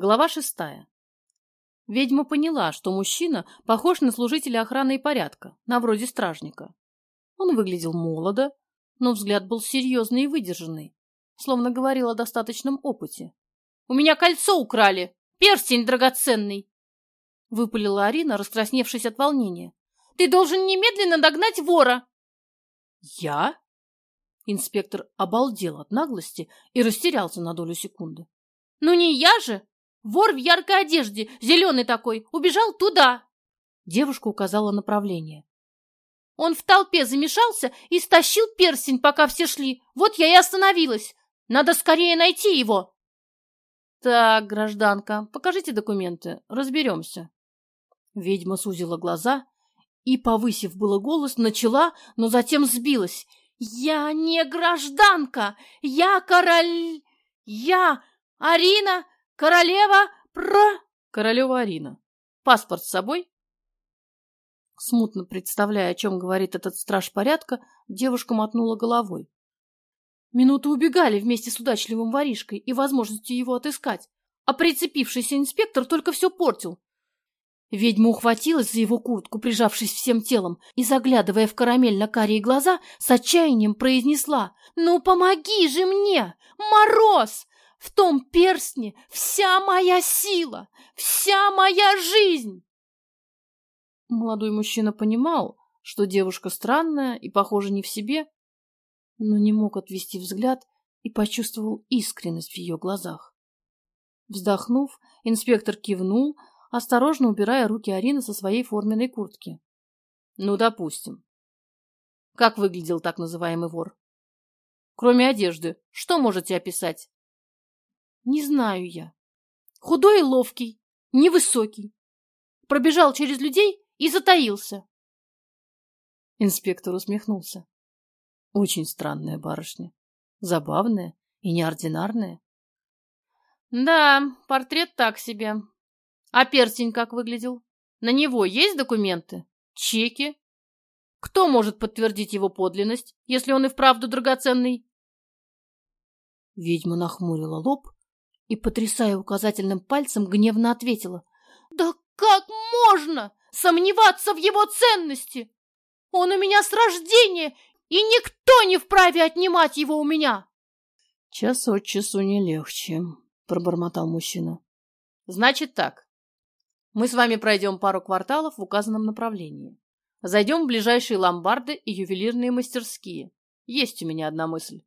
Глава шестая. Ведьма поняла, что мужчина похож на служителя охраны и порядка, на вроде стражника. Он выглядел молодо, но взгляд был серьезный и выдержанный, словно говорил о достаточном опыте. «У меня кольцо украли! Перстень драгоценный!» Выпалила Арина, раскрасневшись от волнения. «Ты должен немедленно догнать вора!» «Я?» Инспектор обалдел от наглости и растерялся на долю секунды. «Ну не я же! Вор в яркой одежде, зеленый такой, убежал туда!» Девушка указала направление. Он в толпе замешался и стащил перстень, пока все шли. Вот я и остановилась. Надо скорее найти его. Так, гражданка, покажите документы, разберемся. Ведьма сузила глаза и, повысив было голос, начала, но затем сбилась. «Я не гражданка! Я король... Я Арина Королева про...» «Королева Арина. Паспорт с собой?» Смутно представляя, о чем говорит этот страж порядка, девушка мотнула головой. Минуты убегали вместе с удачливым воришкой и возможностью его отыскать, а прицепившийся инспектор только все портил. Ведьма ухватилась за его куртку, прижавшись всем телом, и, заглядывая в карамельно-карие глаза, с отчаянием произнесла «Ну помоги же мне, Мороз! В том перстне вся моя сила, вся моя жизнь!» Молодой мужчина понимал, что девушка странная и, похоже, не в себе, но не мог отвести взгляд и почувствовал искренность в ее глазах. Вздохнув, инспектор кивнул, осторожно убирая руки Арины со своей форменной куртки. Ну, допустим. Как выглядел так называемый вор? Кроме одежды, что можете описать? Не знаю я. Худой и ловкий, невысокий. Пробежал через людей и затаился. Инспектор усмехнулся. Очень странная барышня. Забавная и неординарная. Да, портрет так себе. А перстень как выглядел? На него есть документы? Чеки? Кто может подтвердить его подлинность, если он и вправду драгоценный? Ведьма нахмурила лоб и, потрясая указательным пальцем, гневно ответила. «Да как можно сомневаться в его ценности? Он у меня с рождения, и никто не вправе отнимать его у меня!» «Час от часу не легче», — пробормотал мужчина. «Значит так. Мы с вами пройдем пару кварталов в указанном направлении. Зайдем в ближайшие ломбарды и ювелирные мастерские. Есть у меня одна мысль.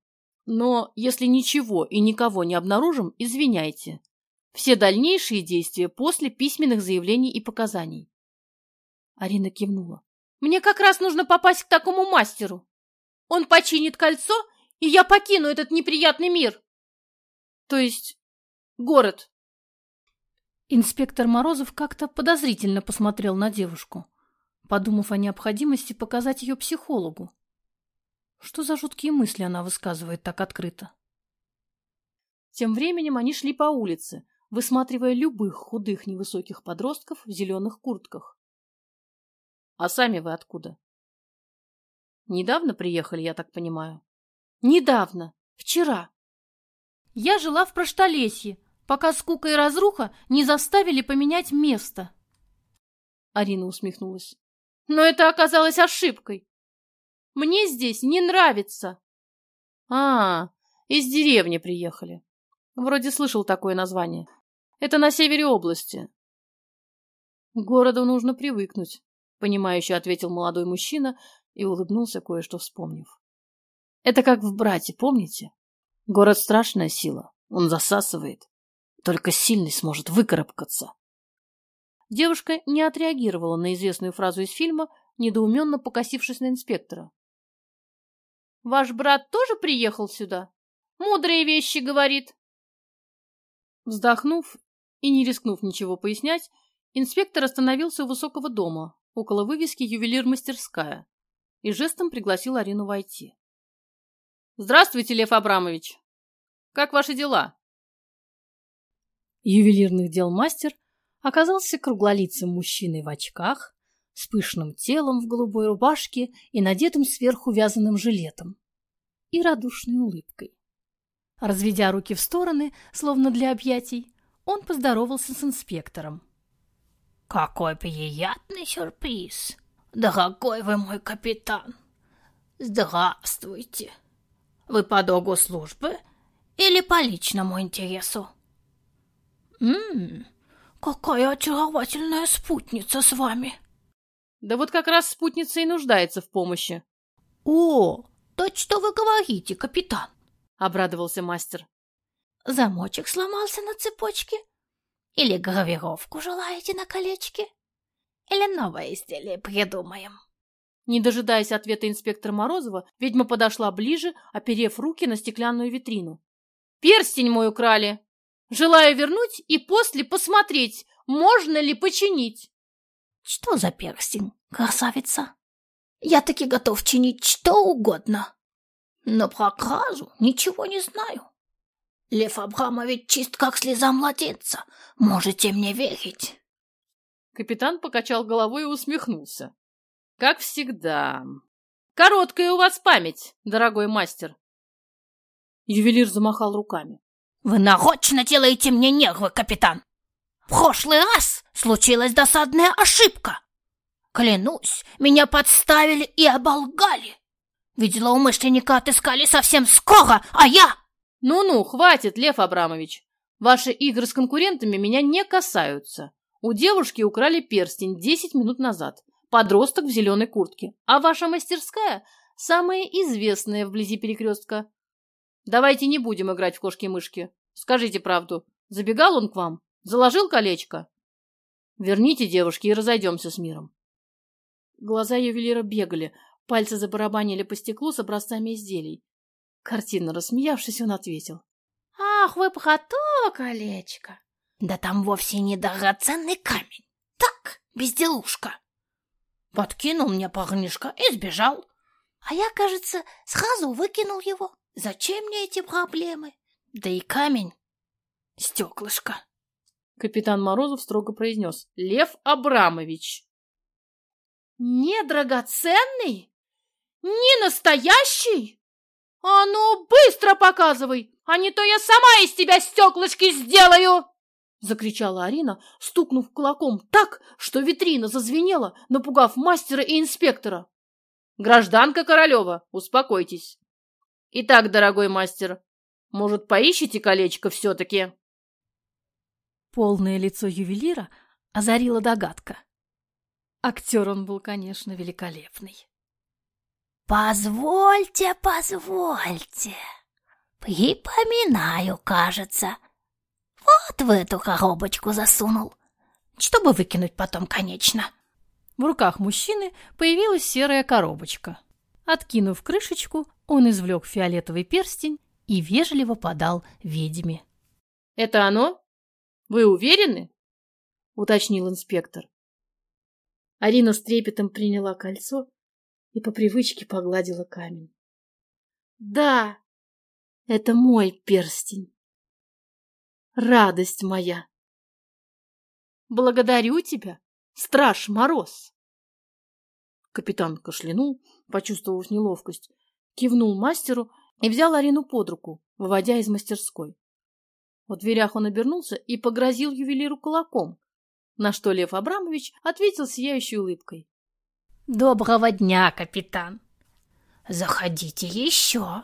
Но если ничего и никого не обнаружим, извиняйте. Все дальнейшие действия после письменных заявлений и показаний. Арина кивнула. Мне как раз нужно попасть к такому мастеру. Он починит кольцо, и я покину этот неприятный мир. То есть город. Инспектор Морозов как-то подозрительно посмотрел на девушку, подумав о необходимости показать ее психологу. Что за жуткие мысли она высказывает так открыто? Тем временем они шли по улице, высматривая любых худых невысоких подростков в зеленых куртках. «А сами вы откуда?» «Недавно приехали, я так понимаю?» «Недавно. Вчера. Я жила в Проштолесье, пока скука и разруха не заставили поменять место». Арина усмехнулась. «Но это оказалось ошибкой. Мне здесь не нравится. А, из деревни приехали. Вроде слышал такое название. Это на севере области. К городу нужно привыкнуть, понимающе ответил молодой мужчина и улыбнулся, кое-что вспомнив. Это как в брате, помните? Город страшная сила, он засасывает. Только сильный сможет выкарабкаться. Девушка не отреагировала на известную фразу из фильма, недоуменно покосившись на инспектора. Ваш брат тоже приехал сюда? Мудрые вещи говорит. Вздохнув и не рискнув ничего пояснять, инспектор остановился у высокого дома, около вывески «Ювелир-мастерская», и жестом пригласил Арину войти. «Здравствуйте, Лев Абрамович! Как ваши дела?» Ювелирных дел мастер оказался круглолицым мужчиной в очках, с пышным телом в голубой рубашке и надетым сверху вязаным жилетом, и радушной улыбкой. Разведя руки в стороны, словно для объятий, он поздоровался с инспектором. «Какой приятный сюрприз! Дорогой вы мой капитан! Здравствуйте! Вы по долгу службы или по личному интересу?» «Ммм, какая очаровательная спутница с вами!» «Да вот как раз спутница и нуждается в помощи!» «О, то что вы говорите, капитан?» — обрадовался мастер. «Замочек сломался на цепочке?» Или гравировку желаете на колечке? Или новое изделие придумаем?» Не дожидаясь ответа инспектора Морозова, ведьма подошла ближе, оперев руки на стеклянную витрину. «Перстень мой украли! Желаю вернуть и после посмотреть, можно ли починить!» «Что за перстень, красавица? Я таки готов чинить что угодно, но про кражу ничего не знаю. Лев Абрамович чист, как слеза младенца. Можете мне верить. Капитан покачал головой и усмехнулся. Как всегда. Короткая у вас память, дорогой мастер. Ювелир замахал руками. Вы нарочно делаете мне нервы, капитан. Прошлый раз случилась досадная ошибка. Клянусь, меня подставили и оболгали. Ведь злоумышленника отыскали совсем скоро, а я «Ну-ну, хватит, Лев Абрамович. Ваши игры с конкурентами меня не касаются. У девушки украли перстень десять минут назад. Подросток в зеленой куртке. А ваша мастерская – самая известная вблизи перекрестка. Давайте не будем играть в кошки-мышки. Скажите правду. Забегал он к вам? Заложил колечко? Верните девушки и разойдемся с миром». Глаза ювелира бегали, пальцы забарабанили по стеклу с образцами изделий. Картинно рассмеявшись, он ответил. «Ах, вы про то колечко! Да там вовсе не драгоценный камень. Так, безделушка. Подкинул мне парнишка и сбежал. А я, кажется, сразу выкинул его. Зачем мне эти проблемы? Да и камень — стеклышко». Капитан Морозов строго произнес. «Лев Абрамович!» «Не драгоценный? Не настоящий?» «А ну, быстро показывай, а не то я сама из тебя стеклышки сделаю!» Закричала Арина, стукнув кулаком так, что витрина зазвенела, напугав мастера и инспектора. «Гражданка Королева, успокойтесь. Итак, дорогой мастер, может, поищите колечко все-таки?» Полное лицо ювелира озарила догадка. Актер он был, конечно, великолепный. «Позвольте, позвольте. Припоминаю, кажется. Вот в эту коробочку засунул, чтобы выкинуть потом, конечно». В руках мужчины появилась серая коробочка. Откинув крышечку, он извлек фиолетовый перстень и вежливо подал ведьме. «Это оно? Вы уверены?» — уточнил инспектор. Арина с трепетом приняла кольцо и по привычке погладила камень. «Да, это мой перстень. Радость моя! Благодарю тебя, страж Мороз!» Капитан кашлянул, почувствовав неловкость, кивнул мастеру и взял Арину под руку, выводя из мастерской. В дверях он обернулся и погрозил ювелиру кулаком, на что Лев Абрамович ответил сияющей улыбкой. Доброго дня, капитан. Заходите еще.